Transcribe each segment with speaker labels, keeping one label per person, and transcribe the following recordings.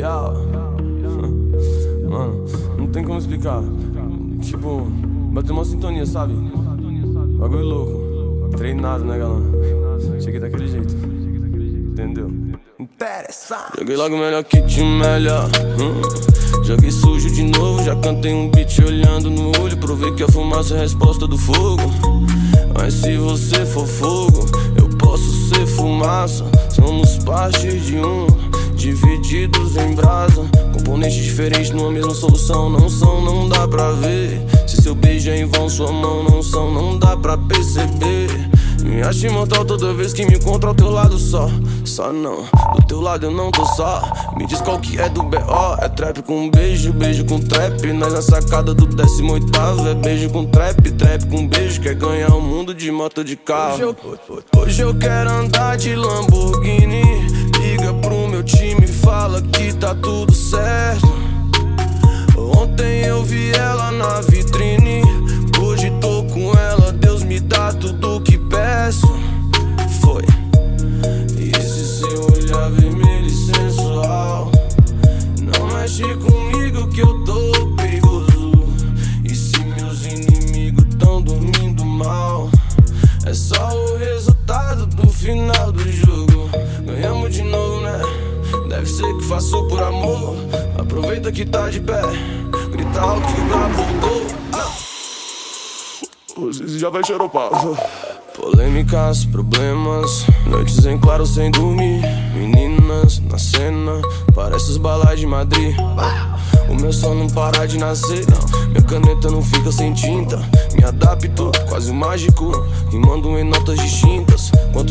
Speaker 1: Yeah. Mano, não tem como explicar. Tipo, bateu uma sintonia, sabe? Bagulho louco. Treinado, né, galã? Cheguei daquele jeito. Entendeu? Interessante. Joguei logo melhor que te melhor. Hum. Joguei sujo de novo, já cantei um beat olhando no olho. Provei que a fumaça é a resposta do fogo. Mas se você for fogo, eu posso ser fumaça. Somos parte de um, divididos em brasa. Componentes diferentes numa mesma solução. Não são, não dá pra ver. Se seu beijo é em vão, sua mão não são, não dá pra perceber. Me acho imortal toda vez que me encontro ao teu lado só. Só não, do teu lado eu não tô só. Me diz qual que é do B.O. É trap com beijo, beijo com trap. Nós na sacada do 18 é beijo com trap, trap com beijo. Quer ganhar o mundo de moto de carro. Hoje eu, hoje eu quero andar de Lamborghini. Time, fala que tá tudo certo. Faço por amor. Aproveita que tá de pé. Grita alto que o voltou.
Speaker 2: Você já vai xeropar.
Speaker 1: Polêmicas, problemas, noites em claro sem dormir. Meninas na cena, parece os balais de Madrid. O meu sol não para de nascer, não. Minha caneta não fica sem tinta. Me adapto, quase mágico, rimando em notas distintas.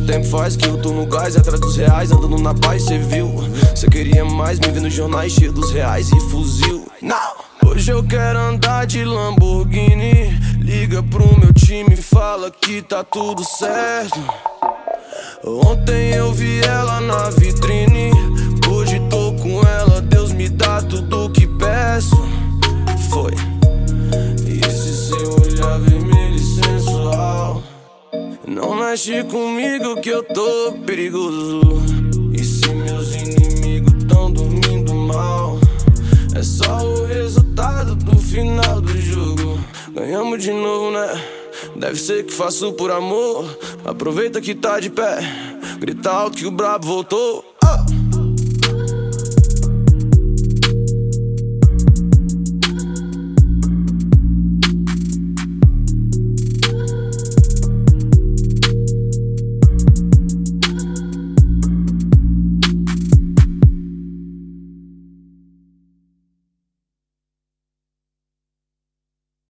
Speaker 1: Tempo faz que eu tô no gás, atrás dos reais, andando na paz, cê viu? Cê queria mais, me vendo nos jornais cheio dos reais e fuzil. Não! Hoje eu quero andar de Lamborghini. Liga pro meu time, fala que tá tudo certo. Ontem eu vi ela na mexe comigo que eu tô perigoso. E se meus inimigos tão dormindo mal, é só o resultado do final do jogo. Ganhamos de novo, né? Deve ser que faço por amor. Aproveita que tá de pé. Grita alto que o brabo voltou. Ah!